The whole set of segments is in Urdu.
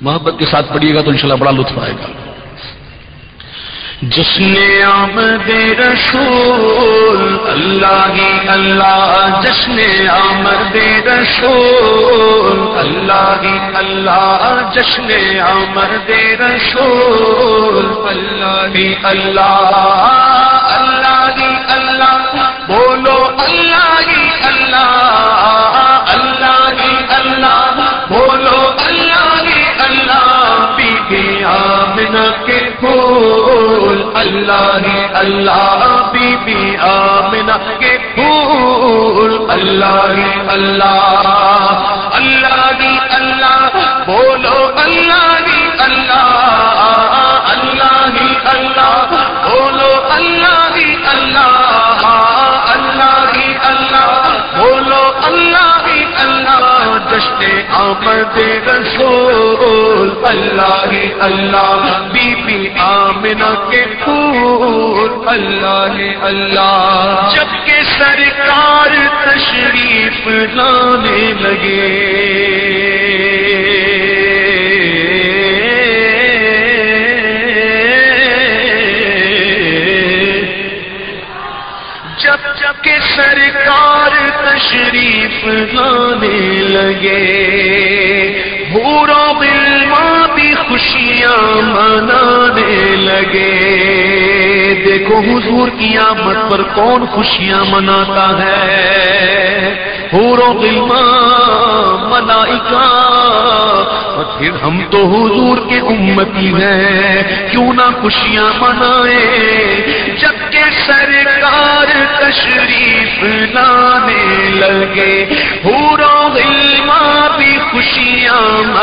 محبت کے ساتھ پڑھیے گا تو انشاءاللہ بڑا لطف آئے گا۔ جس نے آمد رسول، اللہ ہی اللہ، جس نے آمد رسول، اللہ ہی اللہ، جس نے آمد رسول، اللہ ہی اللہ۔ اللہ ہی اللہ بی بی آمنہ کے پھول، اللہ ہی اللہ اللہ ہی اللہ، بولو اللہ ہی اللہ اللہ ہی اللہ، بولو اللہ اللہ اللہ ہی اللہ، بولو اللہ ہی اللہ، جشن آمد رسول اللہ اللہ بی بی آمنہ کے پھول، اللہ اللہ۔ جبکہ سرکار تشریف لانے لگے۔ جب جب سرکار تشریف لانے لگے۔ بورو بلوا بھی خوشیاں منانے لگے۔ دیکھو حضور کی آمد پر کون خوشیاں مناتا ہے۔ پورو بلوا ملائکہ۔ اور پھر ہم تو حضور کے امتی ہیں۔ کیوں نہ خوشیاں منائے۔ جبکہ سرکار تشریف لانے لگے۔ پورا علما بھی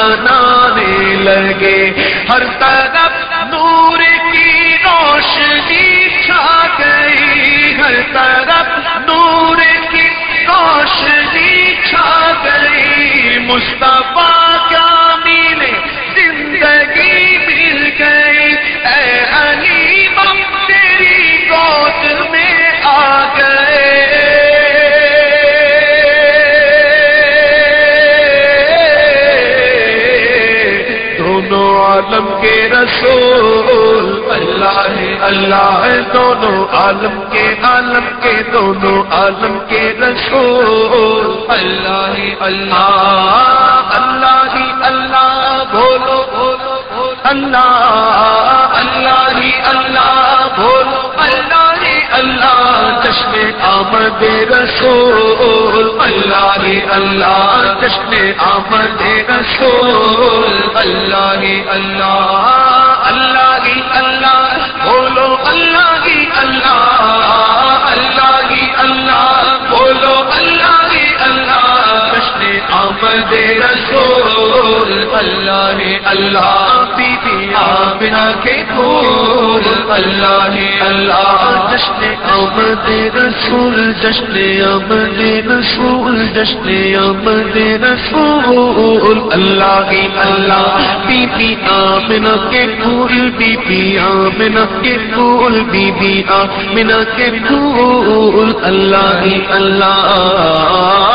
بنانے لگے۔ ہر طرف نور کی روشنی چھا گئی۔ ہر طرف نور دونوں عالم کے رسول، اللہ ہے اللہ ہے، دونوں عالم کے عالم کے، دونوں عالم کے رسول، اللہ ہے، اللہ اللہ ہی، اللہ، بولو بولو اللہ اللہ آمد رسول، اللہ ہی اللہ، جشن آمد رسول، اللہ ہی اللہ اللہ ہی اللہ، بولو اللہ ہی اللہ اللہ ہی اللہ، بولو اللہ ہی اللہ، جشن آمد رسول، اللہ ہی اللہ، بی بی آمنہ کے پھول، اللہ ہی اللہ جشن آمد رسول، جشن آمد رسول، جشن آمد رسول۔ اللہ کی اللہ بی بی آمنا کے پھول بی بی آمنا کے پھول بی بی آمنا کے پھول۔ اللہ کی اللہ۔